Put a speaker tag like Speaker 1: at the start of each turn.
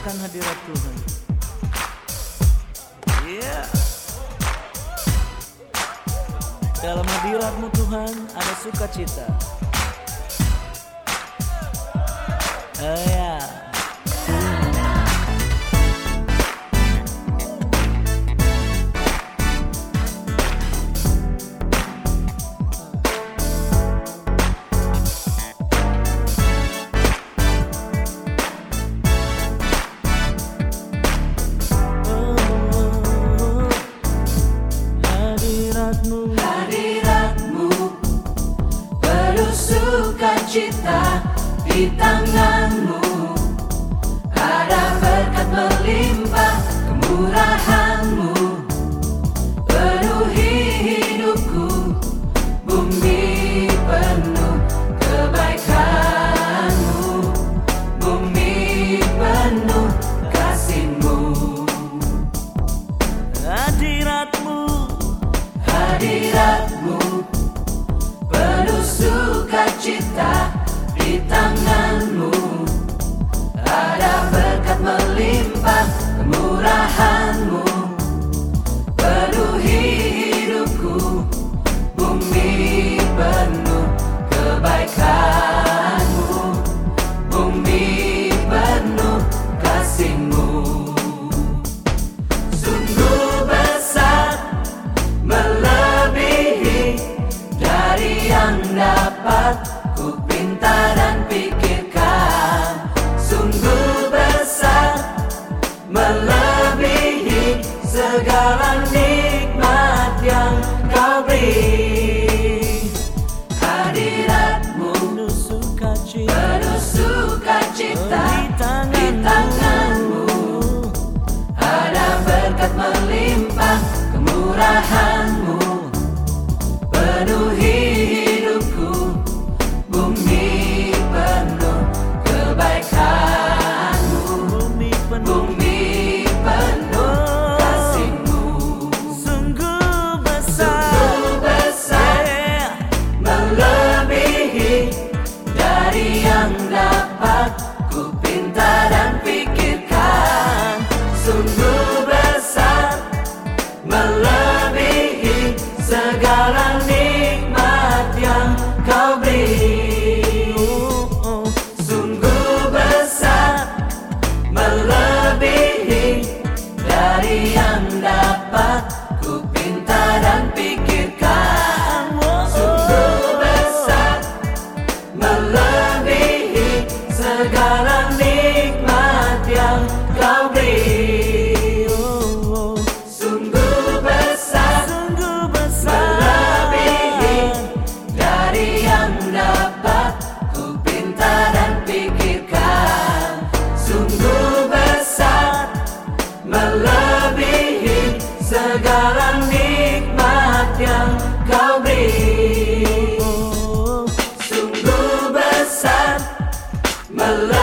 Speaker 1: merasakan hadirat Tuhan. Yeah. Dalam hadiratmu Tuhan ada sukacita.
Speaker 2: Sukacita di tanganmu. Ada berkat melimpah kemurahanmu. Penuhi hidupku bumi penuh kebaikanmu. Bumi penuh kasihmu.
Speaker 1: Hadiratmu.
Speaker 2: Hadiratmu ku pinta dan pikirkan sungguh besar melebihi segala nikmat yang kau beri hadiratmu
Speaker 1: penuh sukacita di tanganmu.
Speaker 2: ada berkat melimpah kemurahanmu love.